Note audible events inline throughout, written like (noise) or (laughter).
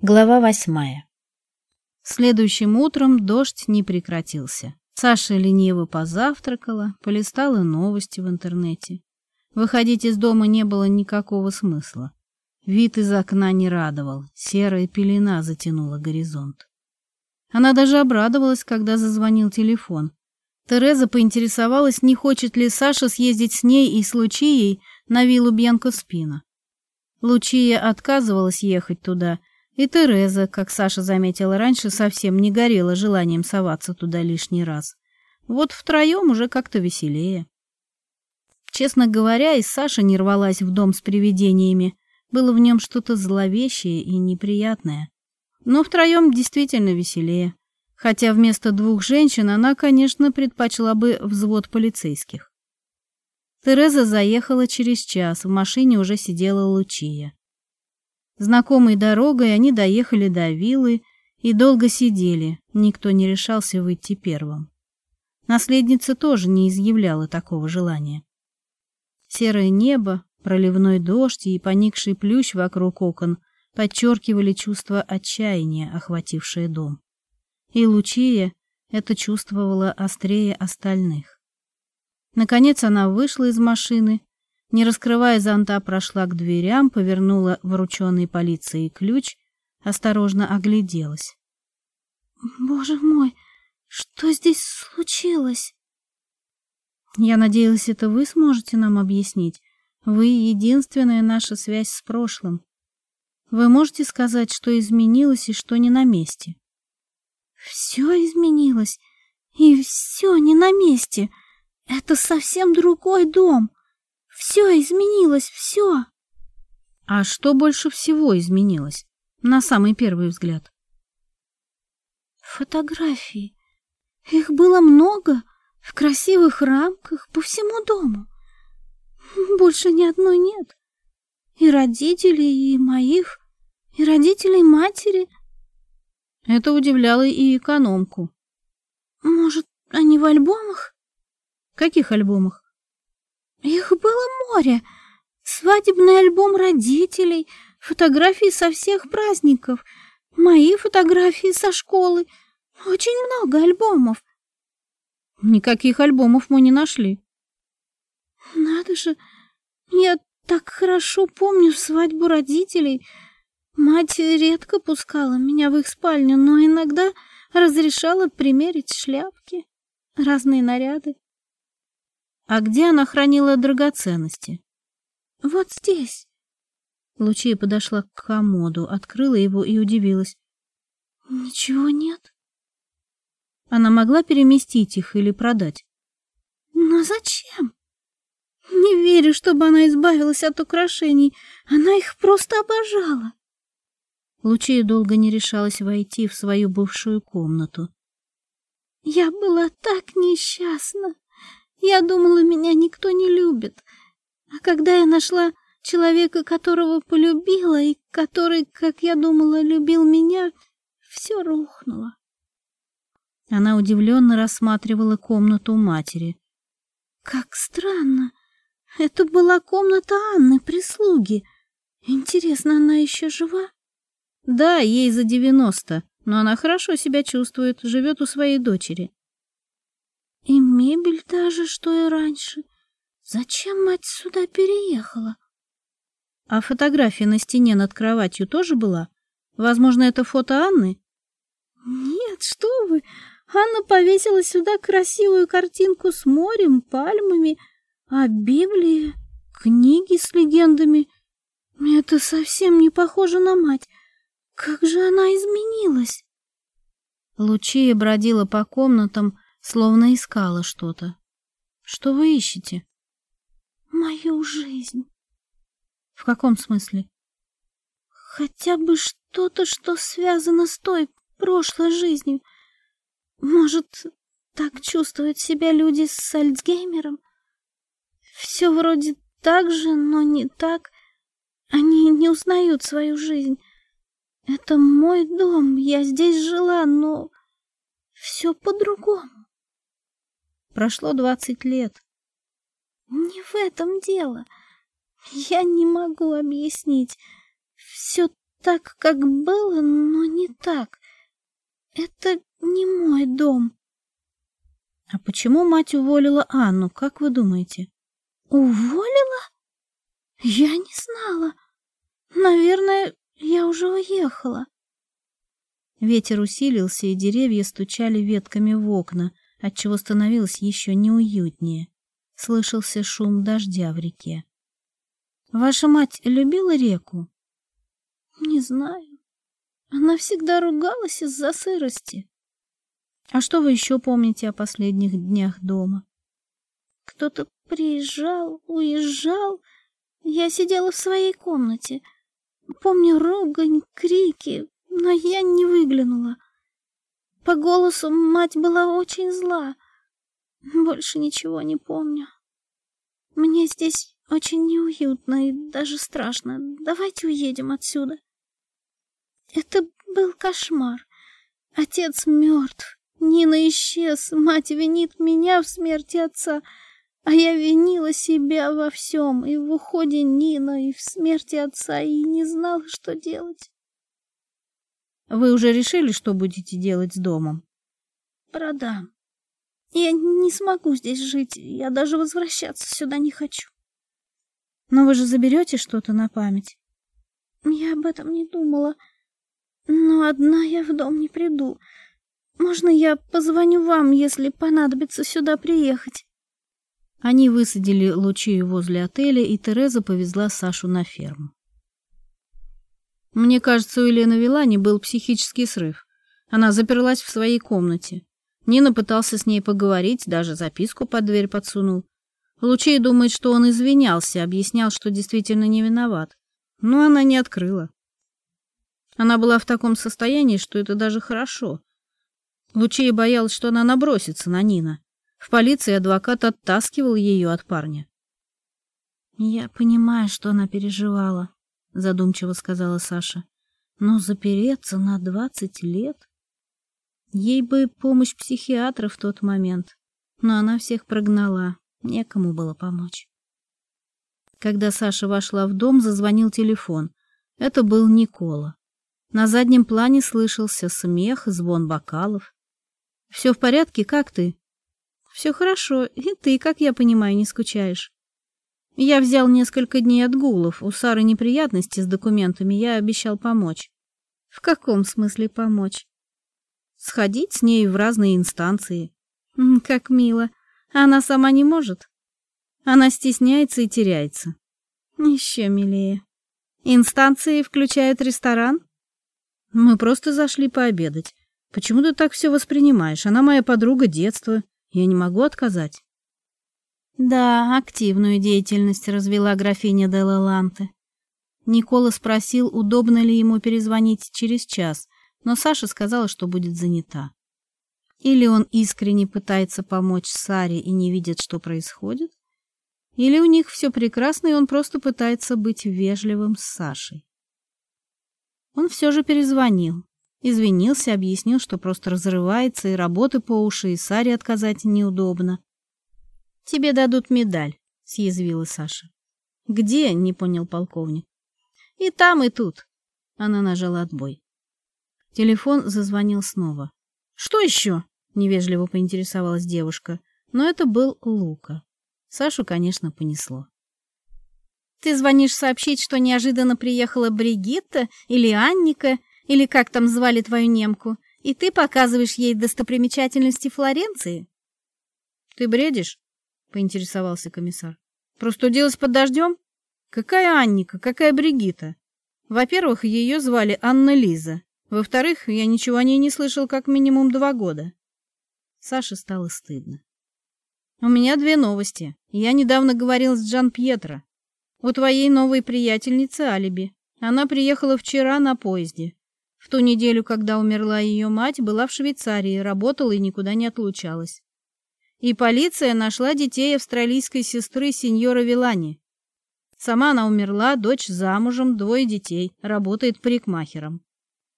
Глава восьмая. Следующим утром дождь не прекратился. Саша лениво позавтракала, полистала новости в интернете. Выходить из дома не было никакого смысла. Вид из окна не радовал, серая пелена затянула горизонт. Она даже обрадовалась, когда зазвонил телефон. Тереза поинтересовалась, не хочет ли Саша съездить с ней и с Лучией на виллу Бьянко-Спина. Лучия отказывалась ехать туда, и Тереза, как Саша заметила раньше, совсем не горела желанием соваться туда лишний раз. Вот втроем уже как-то веселее. Честно говоря, и Саша не рвалась в дом с привидениями. Было в нем что-то зловещее и неприятное. Но втроем действительно веселее. Хотя вместо двух женщин она, конечно, предпочла бы взвод полицейских. Тереза заехала через час, в машине уже сидела Лучия. Знакомой дорогой они доехали до виллы и долго сидели, никто не решался выйти первым. Наследница тоже не изъявляла такого желания. Серое небо, проливной дождь и поникший плющ вокруг окон подчеркивали чувство отчаяния, охватившее дом. И Лучия это чувствовала острее остальных. Наконец она вышла из машины не раскрывая зонта, прошла к дверям, повернула врученный полицией ключ, осторожно огляделась. «Боже мой, что здесь случилось?» «Я надеялась, это вы сможете нам объяснить. Вы — единственная наша связь с прошлым. Вы можете сказать, что изменилось и что не на месте?» «Все изменилось, и все не на месте. Это совсем другой дом!» Все изменилось, все. А что больше всего изменилось, на самый первый взгляд? Фотографии. Их было много, в красивых рамках, по всему дому. (laughs) Больше ни одной нет. И родителей, и моих, и родителей матери. Это удивляло и экономку. Может, они в альбомах? Каких альбомах? Их было море. Свадебный альбом родителей, фотографии со всех праздников, мои фотографии со школы. Очень много альбомов. Никаких альбомов мы не нашли. Надо же, я так хорошо помню свадьбу родителей. Мать редко пускала меня в их спальню, но иногда разрешала примерить шляпки, разные наряды. А где она хранила драгоценности? Вот здесь. Лучия подошла к комоду, открыла его и удивилась. Ничего нет. Она могла переместить их или продать. Но зачем? Не верю, чтобы она избавилась от украшений. Она их просто обожала. Лучия долго не решалась войти в свою бывшую комнату. Я была так несчастна. Я думала, меня никто не любит. А когда я нашла человека, которого полюбила и который, как я думала, любил меня, все рухнуло. Она удивленно рассматривала комнату матери. Как странно. Это была комната Анны, прислуги. Интересно, она еще жива? Да, ей за девяносто, но она хорошо себя чувствует, живет у своей дочери мебель та же, что и раньше. Зачем мать сюда переехала? А фотография на стене над кроватью тоже была? Возможно, это фото Анны? Нет, что вы! Анна повесила сюда красивую картинку с морем, пальмами, а Библия, книги с легендами. Это совсем не похоже на мать. Как же она изменилась? Лучия бродила по комнатам, словно искала что-то. «Что вы ищете?» «Мою жизнь». «В каком смысле?» «Хотя бы что-то, что связано с той прошлой жизнью. Может, так чувствуют себя люди с Альцгеймером? Все вроде так же, но не так. Они не узнают свою жизнь. Это мой дом, я здесь жила, но все по-другому. Прошло двадцать лет. Не в этом дело. Я не могу объяснить. Все так, как было, но не так. Это не мой дом. А почему мать уволила Анну, как вы думаете? Уволила? Я не знала. Наверное, я уже уехала. Ветер усилился, и деревья стучали ветками в окна, отчего становилось еще неуютнее. Слышался шум дождя в реке. «Ваша мать любила реку?» «Не знаю. Она всегда ругалась из-за сырости». «А что вы еще помните о последних днях дома?» «Кто-то приезжал, уезжал. Я сидела в своей комнате. Помню ругань, крики, но я не выглянула. По голосу мать была очень зла. Больше ничего не помню. Мне здесь очень неуютно и даже страшно. Давайте уедем отсюда. Это был кошмар. Отец мертв. Нина исчез. Мать винит меня в смерти отца. А я винила себя во всем, и в уходе Нина, и в смерти отца, и не знала, что делать. Вы уже решили, что будете делать с домом? Продам. Я не смогу здесь жить, я даже возвращаться сюда не хочу. Но вы же заберете что-то на память? Я об этом не думала. Но одна я в дом не приду. Можно я позвоню вам, если понадобится сюда приехать? Они высадили лучи возле отеля, и Тереза повезла Сашу на ферму. Мне кажется, у Елены Вилани был психический срыв. Она заперлась в своей комнате. Нина пытался с ней поговорить, даже записку под дверь подсунул. Лучей думает, что он извинялся, объяснял, что действительно не виноват. Но она не открыла. Она была в таком состоянии, что это даже хорошо. Лучей боялась, что она набросится на Нина. В полиции адвокат оттаскивал ее от парня. «Я понимаю, что она переживала», — задумчиво сказала Саша. «Но запереться на двадцать лет? Ей бы помощь психиатра в тот момент, но она всех прогнала, некому было помочь». Когда Саша вошла в дом, зазвонил телефон. Это был Никола. На заднем плане слышался смех, звон бокалов. «Все в порядке? Как ты?» «Все хорошо. И ты, как я понимаю, не скучаешь?» Я взял несколько дней отгулов. У Сары неприятности с документами, я обещал помочь. В каком смысле помочь? Сходить с ней в разные инстанции. Как мило. Она сама не может. Она стесняется и теряется. Еще милее. Инстанции включают ресторан? Мы просто зашли пообедать. Почему ты так все воспринимаешь? Она моя подруга детства. Я не могу отказать. Да, активную деятельность развела графиня де Леланте. Никола спросил, удобно ли ему перезвонить через час, но Саша сказала, что будет занята. Или он искренне пытается помочь Саре и не видит, что происходит, или у них все прекрасно, и он просто пытается быть вежливым с Сашей. Он все же перезвонил. Извинился, объяснил, что просто разрывается, и работы по уши, и Саре отказать неудобно. «Тебе дадут медаль», — съязвила Саша. «Где?» — не понял полковник. «И там, и тут». Она нажала отбой. Телефон зазвонил снова. «Что еще?» — невежливо поинтересовалась девушка. Но это был Лука. Сашу, конечно, понесло. «Ты звонишь сообщить, что неожиданно приехала Бригитта или Анника, или как там звали твою немку, и ты показываешь ей достопримечательности Флоренции?» «Ты бредишь?» — поинтересовался комиссар. «Простудилась под дождем? Какая Анника, какая Бригита? Во-первых, ее звали Анна Лиза. Во-вторых, я ничего о ней не слышал как минимум два года». Саше стало стыдно. «У меня две новости. Я недавно говорил с Джан Пьетро. У твоей новой приятельницы алиби. Она приехала вчера на поезде. В ту неделю, когда умерла ее мать, была в Швейцарии, работала и никуда не отлучалась и полиция нашла детей австралийской сестры сеньора Вилани. Сама она умерла, дочь замужем, двое детей, работает парикмахером.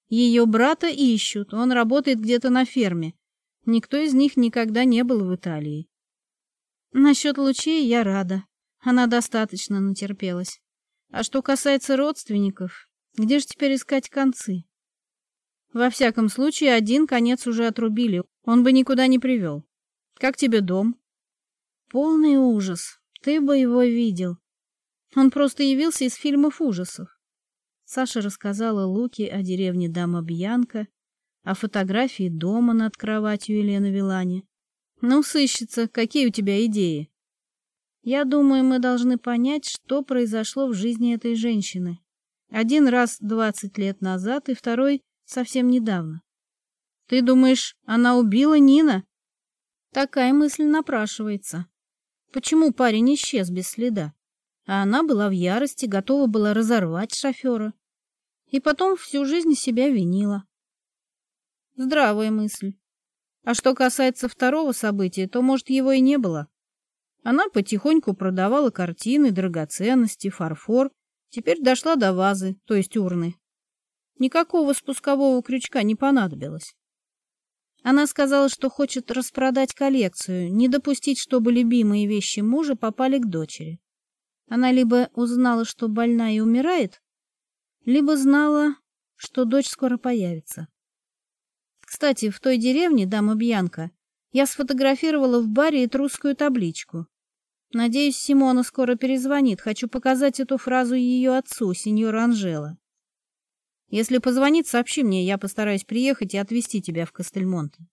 Ее брата ищут, он работает где-то на ферме. Никто из них никогда не был в Италии. Насчет лучей я рада. Она достаточно натерпелась. А что касается родственников, где же теперь искать концы? Во всяком случае, один конец уже отрубили, он бы никуда не привел. Как тебе дом? Полный ужас. Ты бы его видел. Он просто явился из фильмов ужасов. Саша рассказала Луке о деревне Дама Бьянка, о фотографии дома над кроватью Елены Вилани. Ну, сыщица, какие у тебя идеи? Я думаю, мы должны понять, что произошло в жизни этой женщины. Один раз двадцать лет назад и второй совсем недавно. Ты думаешь, она убила Нина? Такая мысль напрашивается. Почему парень исчез без следа? А она была в ярости, готова была разорвать шофера. И потом всю жизнь себя винила. Здравая мысль. А что касается второго события, то, может, его и не было. Она потихоньку продавала картины, драгоценности, фарфор. Теперь дошла до вазы, то есть урны. Никакого спускового крючка не понадобилось. Она сказала, что хочет распродать коллекцию, не допустить, чтобы любимые вещи мужа попали к дочери. Она либо узнала, что больна и умирает, либо знала, что дочь скоро появится. Кстати, в той деревне, дама Бьянка, я сфотографировала в баре этрусскую табличку. Надеюсь, Симона скоро перезвонит. Хочу показать эту фразу ее отцу, сеньор Анжела. Если позвонит, сообщи мне, я постараюсь приехать и отвезти тебя в Кастельмонте.